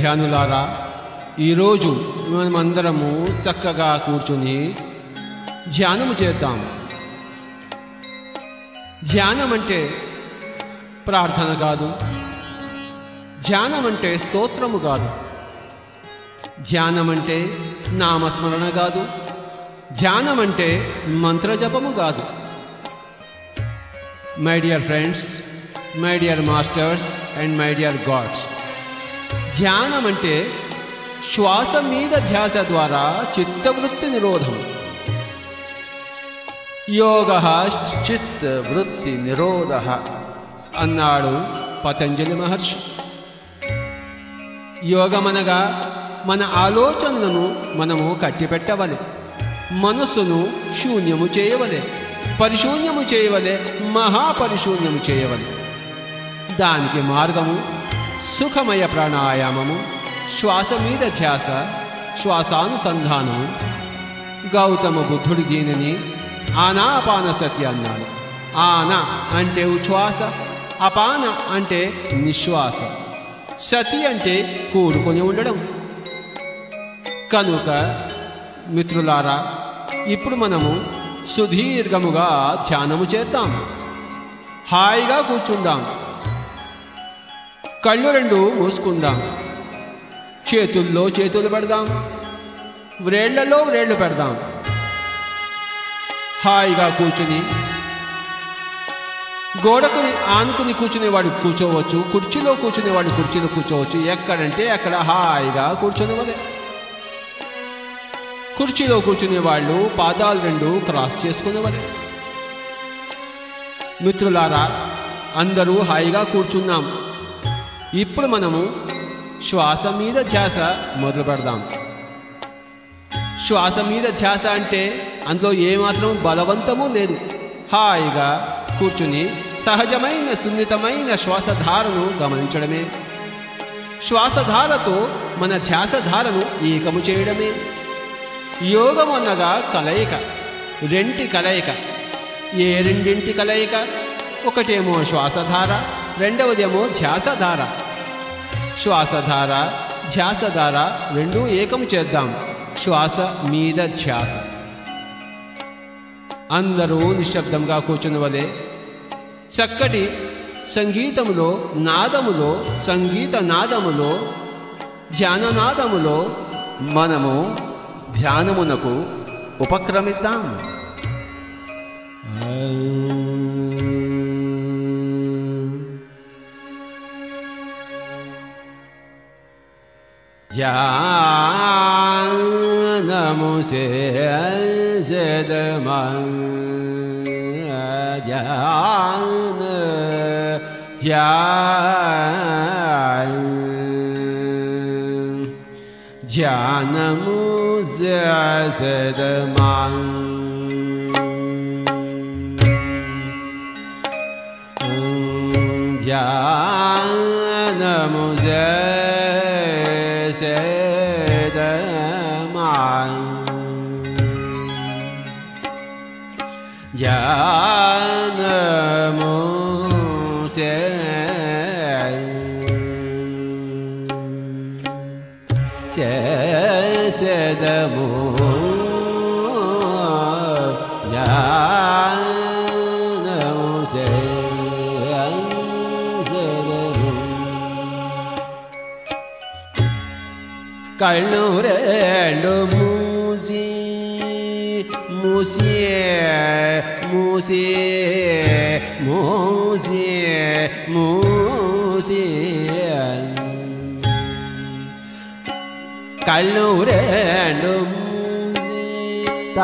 ధ్యానులారా ఈరోజు మనమందరము చక్కగా కూర్చుని ధ్యానము చేద్దాం. ధ్యానం అంటే ప్రార్థన కాదు. ధ్యానం అంటే స్తోత్రము కాదు. ధ్యానం అంటే నామస్మరణ కాదు. ధ్యానం అంటే మంత్రజపము కాదు. My dear friends my dear masters and my dear gods ధ్యానం అంటే శ్వాస మీద ధ్యాస ద్వారా చిత్తవృత్తి నిరోధం. యోగ చిత్ వృత్తి నిరోధ అన్నాడు పతంజలి మహర్షి. యోగమనగా మన ఆలోచనలను మనము కట్టిపెట్టవలె మనసును శూన్యము చేయవలే పరిశూన్యము చేయవలే మహాపరిశూన్యము చేయవలె. దానికి మార్గము సుఖమయ ప్రాణాయామము శ్వాస మీద ధ్యాస శ్వాసానుసంధానము. గౌతమ బుద్ధుడు దీనిని ఆనాపాన సతి అన్నాడు. ఆన అంటే ఉచ్ఛ్వాస అపాన అంటే నిశ్వాస. సతి అంటే కూడుకొని ఉండడం. కనుక మిత్రులారా ఇప్పుడు మనము సుదీర్ఘముగా ధ్యానము చేద్దాం. హాయిగా కూర్చుందాం. కళ్ళు రెండు మూసుకుందాం. చేతుల్లో చేతులు పెడదాం. వ్రేళ్ళలో వ్రేళ్ళు పెడదాం. హాయిగా కూర్చుని. గోడకు ఆనుకుని కూర్చునేవాడు కూర్చోవచ్చు. కుర్చీలో కూర్చునేవాడు కుర్చీలో కూర్చోవచ్చు. ఎక్కడంటే అక్కడ హాయిగా కూర్చొనివలే కుర్చీలో కూర్చునే వాళ్ళు పాదాలు రెండు క్రాస్ చేసుకునేవారే. మిత్రులారా అందరూ హాయిగా కూర్చున్నాం. ఇప్పుడు మనము శ్వాస మీద ధ్యాస మొదలు పెడదాం. శ్వాస మీద ధ్యాస అంటే అందులో ఏమాత్రం బలవంతము లేదు. హాయిగా కూర్చుని సహజమైన సున్నితమైన శ్వాసధారను గమనించడమే. శ్వాసధారతో మన ధ్యాసధారను ఏకము చేయడమే. యోగం అన్నగా కలయిక రెంటి కలయిక ఏ రెండింటి కలయిక? ఒకటేమో శ్వాసధార రెండవదేమో ధ్యాసధార. శ్వాసధార ధ్యాసధార రెండూ ఏకము చేద్దాం. శ్వాస మీద ధ్యాస. అందరూ నిశ్శబ్దంగా కూర్చుని వలె చక్కటి సంగీతములో నాదములో సంగీత నాదములో ధ్యాననాదములో మనము ధ్యానమునకు ఉపక్రమిద్దాం. ्या नमो ध्यान। जा ज्ञानमुदमा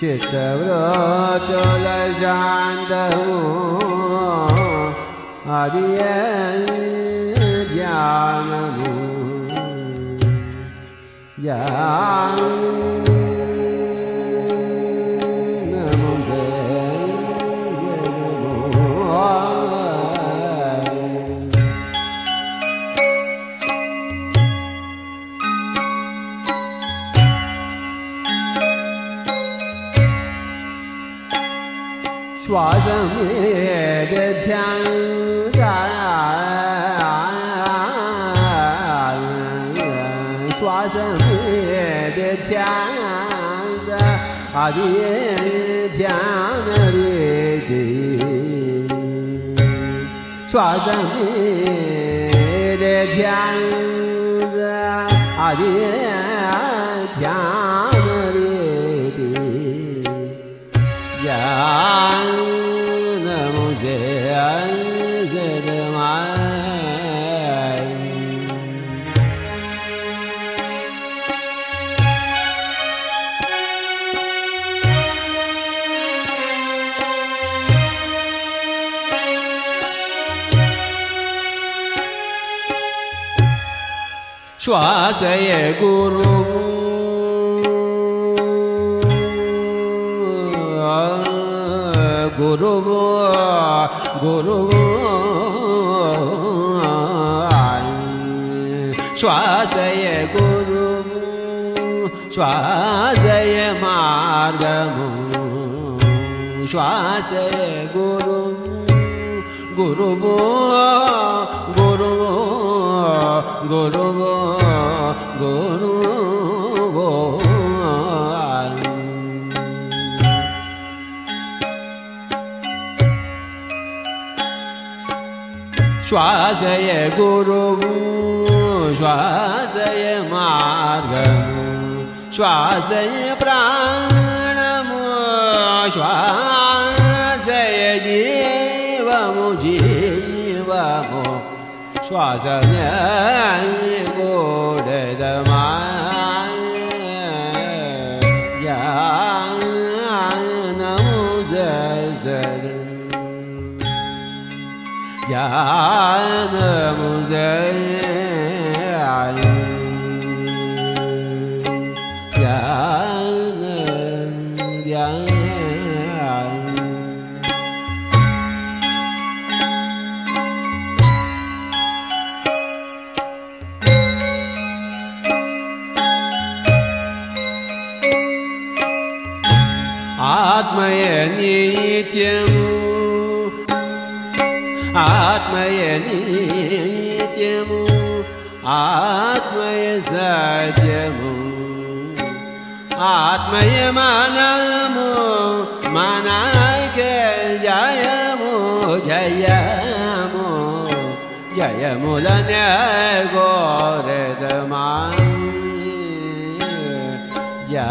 चित्तव्रोतोल जान्दहु ज्ञान 的天干，抓神秘的天子，啊的天里的，抓神秘的天，啊的天。مجهي انزل معاي श्वासय गुरु गुरु गो गुरु श्वासय गुरु श्वासय मार्गमु। श्वासय गुरु गुरु गो गुरु गुरु श्वासय गुरु श्वासय मार्ग श्वासय प्राणमु श्वासय जीवमु जीवमु श्वासय Yeah. राज्यमु आत्मय मनमो मनायो जयमो। जय मूलन या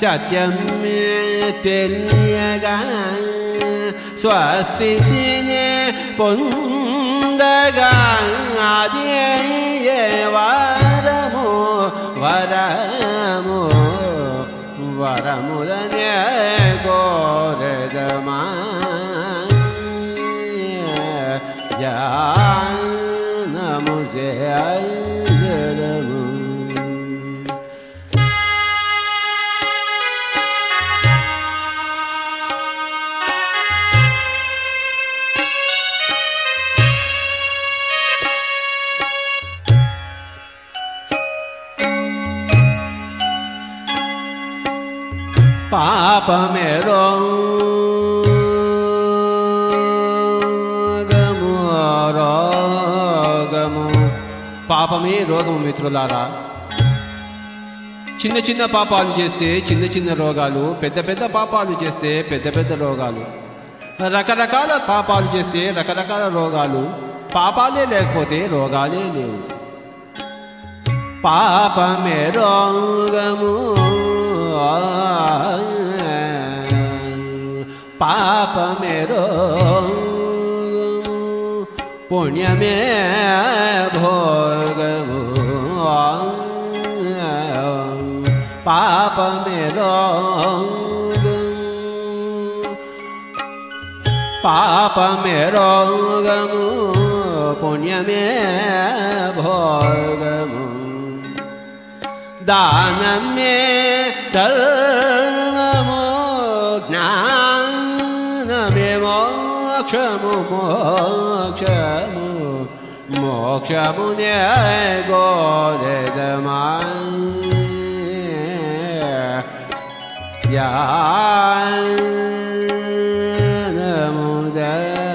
सत्यमेत्यल्यगाय स्वस्ति दिने पुन्दगाद्ये वरमो वरमो वरमुदने गोरदमा या नमुसे आई పాపమే రోగము రోగము పాపమే రోగము మిత్రులారా. చిన్న చిన్న పాపాలు చేస్తే చిన్న చిన్న రోగాలు పెద్ద పెద్ద పాపాలు చేస్తే పెద్ద పెద్ద రోగాలు రకరకాల పాపాలు చేస్తే రకరకాల రోగాలు పాపాలే లేకపోతే రోగాలే లేవు. పాపమే రోగము पाप मेरो पुण्य में भोग पाप मेरो पाप मेरो गमु पुण्य में भोगमु दान में धर्ममु मोक्ष मोक्ष मुद्याय गो देदमा मोदार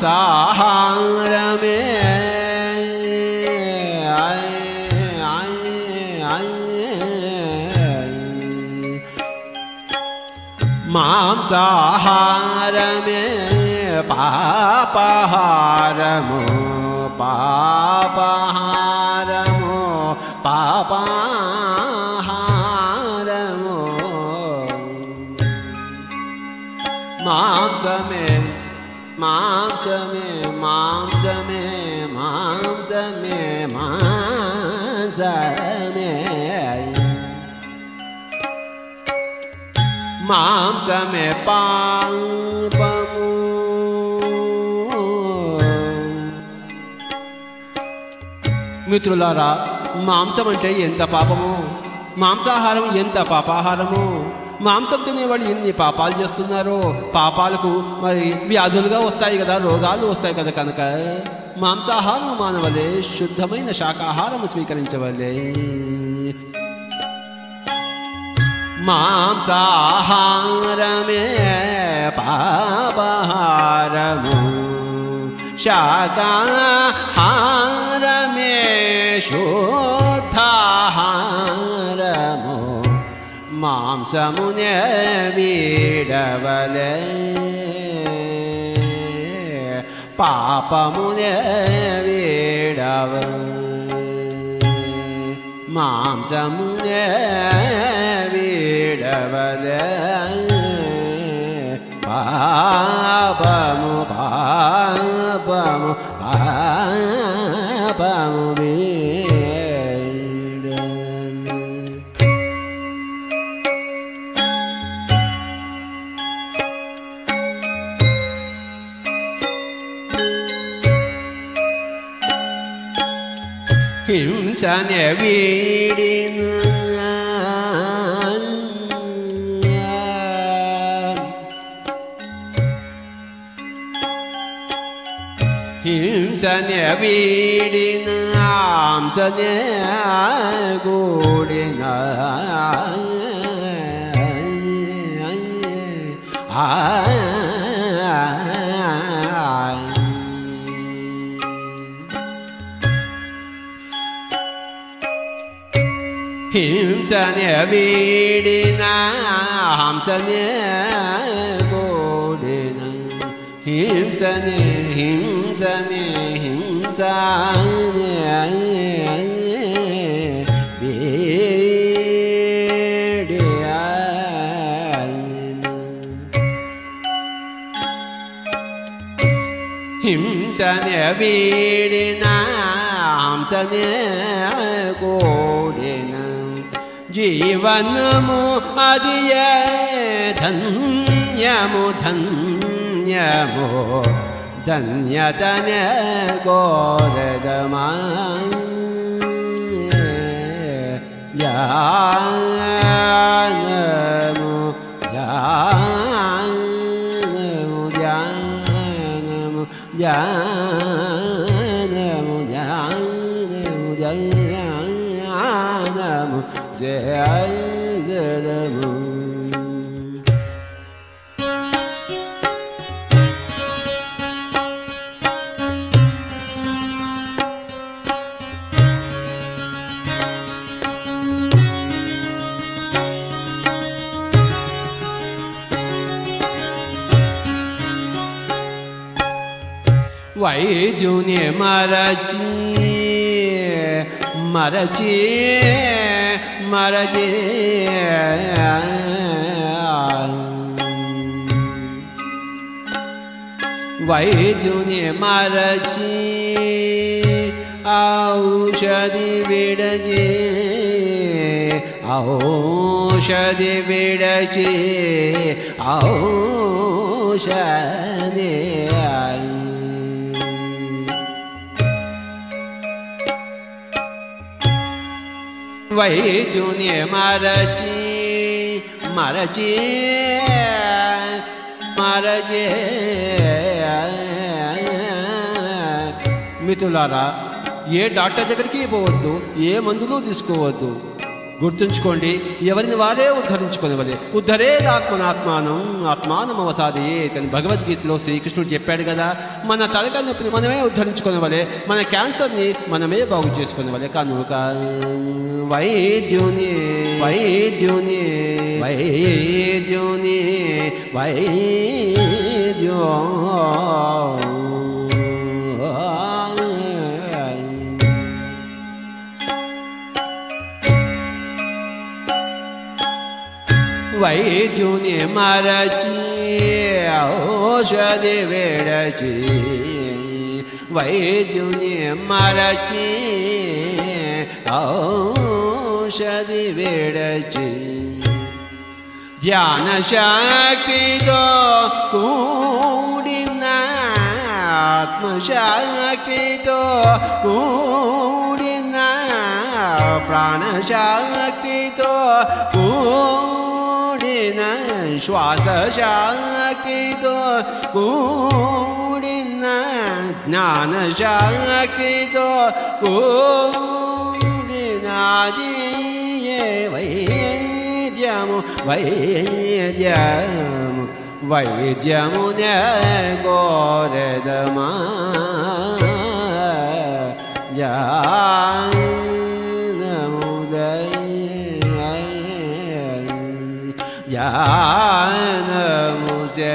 साहार में आए माम साहार में पापहारमो पापहारमो। पापा మాంసమే మాంసమే మాంసమే మాంసమే. మాంసమే పాపము. మిత్రులారా మాంసం అంటే ఎంత పాపము? మాంసాహారం ఎంత పాపాహారము? మాంసం తినేవాళ్ళు ఎన్ని పాపాలు చేస్తున్నారో. పాపాలకు మరి వ్యాధులుగా వస్తాయి కదా రోగాలు వస్తాయి కదా కనుక. మాంసాహారం మానవలే శుద్ధమైన శాకాహారం స్వీకరించవలే. మాంసాహారమే పాపహారము శాకాహారమే శుద్ధాహారము. മാംസമുനെ വീടവലെ. പാപമുനെ വീടവ. മാംസമുനെ വീടവലെ. പാപമു പാപമു പാപമു. വീടിന് ഹിംസനെ വീടിന് ആ हिमसन वीडिना हंसन्य गोण हिमसने हिंसने हिंसानिंसन वीडना आंसन गोरेण जीवनमु अद्य धन्यमु धन्यमो। धन्यतन गोरगमा य vậy dù niệm mà ra chi mà ra chi. महाराज वैजुने मारची औषधि विडजे औषधि विडचे औषधे ఔషధి వైద్యుని మరచి మరచి మరచి. మిత్రులారా ఏ డాక్టర్ దగ్గరికి పోవద్దు ఏ మందులు తీసుకోవద్దు. గుర్తుంచుకోండి ఎవరిని వారే ఉద్ధరించుకునేవలే. ఉద్ధరేది ఆత్మనాత్మానం ఆత్మానం అవసాది తన భగవద్గీతలో శ్రీకృష్ణుడు చెప్పాడు కదా మన తలక నొప్పిని మనమే ఉద్ధరించుకునేవలే మన క్యాన్సర్ని మనమే బాగు చేసుకునివ్వలే కనుక వైద్యుని వైద్యుని వైద్యుని వైద్యో वही जूने मारचिए वेड़ी वही जुने जूने मारचिए वेड़ी ज्ञान शक्ति दो आत्मशक्ति दो प्राण शक्ति तो कू न श्वास शाङ्कितो कूडीन ज्ञानशा कि वैर्य वै यै्यमु न गोरदमा या नमुजे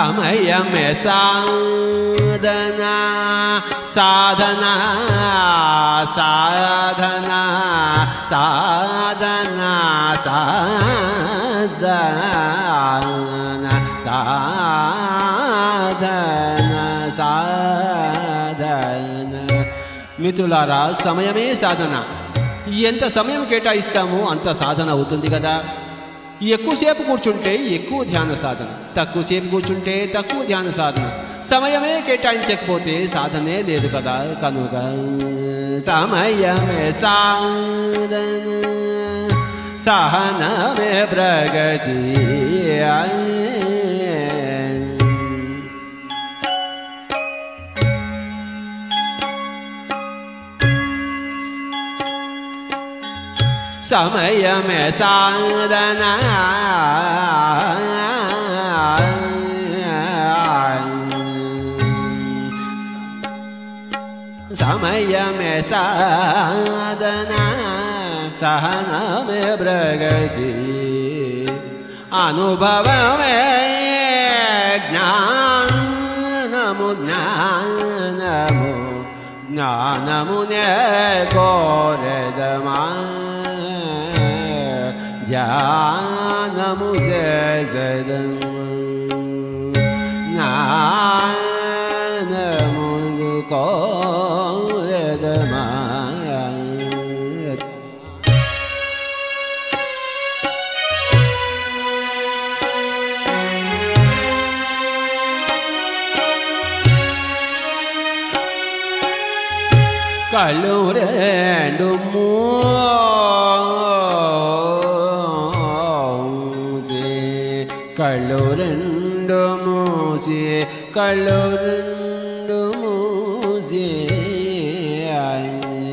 సమయమే సాధన సాధన సాధన సాధన సాధన సాధన సాధన. మిత్రులారా సమయమే సాధన. ఎంత సమయం కేటాయిస్తామో అంత సాధన అవుతుంది కదా. ఎక్కువసేపు కూర్చుంటే ఎక్కువ ధ్యాన సాధన. తక్కువసేపు కూర్చుంటే తక్కువ ధ్యాన సాధన. సమయమే కేటాయించకపోతే సాధనే లేదు కదా కనుక. సమయమే సాధన. సహనమే ప్రగతి. समय में साधना समय में साधना सहना में प्रगति अनुभव में ज्ञान नमो ज्ञान नमो ज्ञानमुने गोरदमा न मुसद कडलोरंडु मुझे आए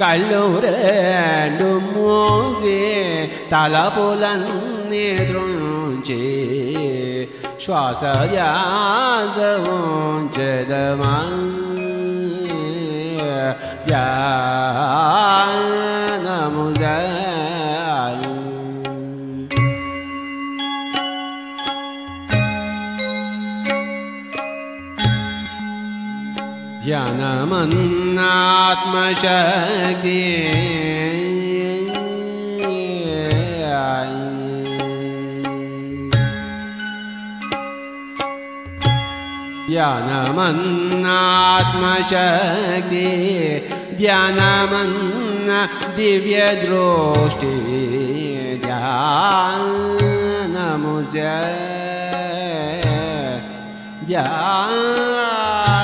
कडलोरंडु मुझे ताला बोलने द्रोंचे श्वास या नमुझे ज्ञानमन्नात्मशक्ति। ज्ञानमन्नात्मशक्ति ध्यानमन्न दिव्यदृष्टि ध्यानमुस्य ज्ञान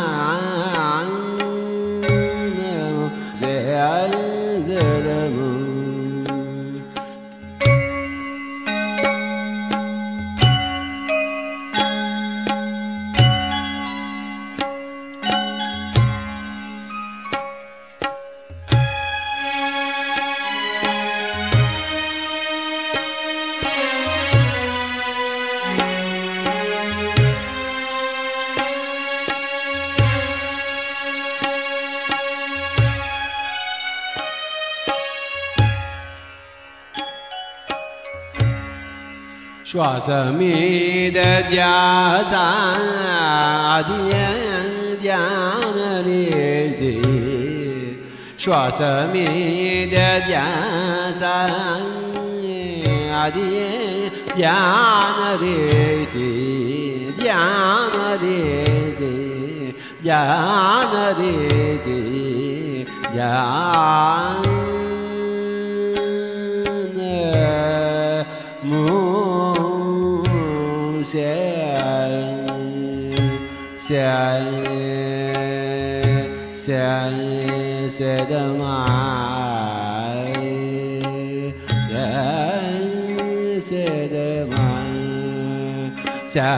श्वासमेदध्यासाध्यानरेजे श्वासमेदध्यासादिये ध्यानरेजे ध्यानरेजे। ध्यानरेजे। ध्यान xé xé xé xé đa ma xé xé